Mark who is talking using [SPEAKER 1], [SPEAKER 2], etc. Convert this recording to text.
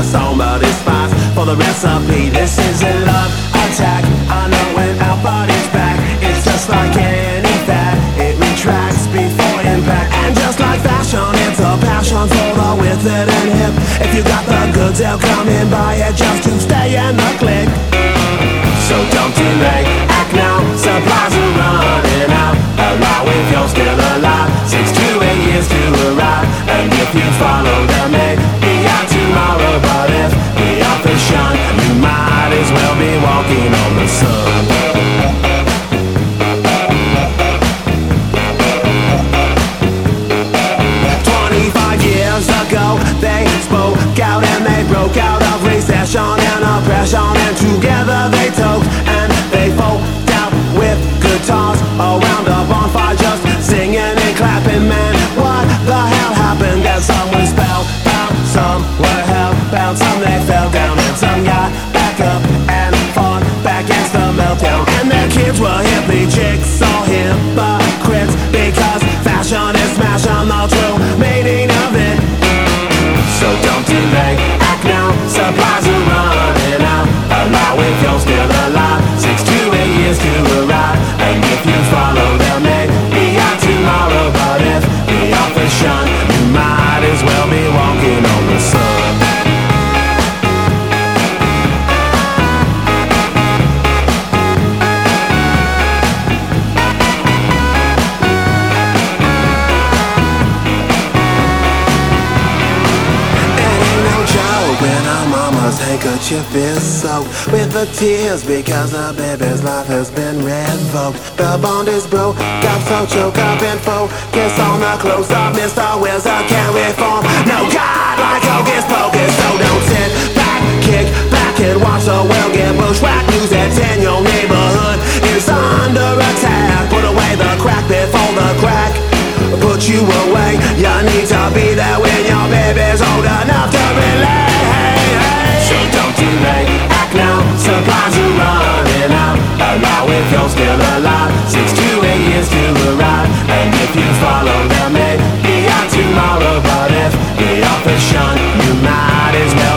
[SPEAKER 1] just a song, but it's fast for the recipe. This is a love attack. I know when our body's back, it's just like any fat. It retracts before impact, and just like fashion, it's a passion for the with it and hip. If you got the goods, they'll come and buy it out and follow, may be out tomorrow. But if the office shine, you feel so with the tears because the baby's life has been revoked. The bond is broke, got so choke up and focus on the close up. Mr. Wizard I can't reform. No God like Hocus Pocus, so don't sit back, kick back and watch the world get bushwhacked. News that's in your neighborhood is under attack. Put away the crack before the crack put you away. You need to be there when your baby's older. girl's still alive. Six to eight years to arrive. And if you follow them, maybe out tomorrow. But if the office shun, you might as well.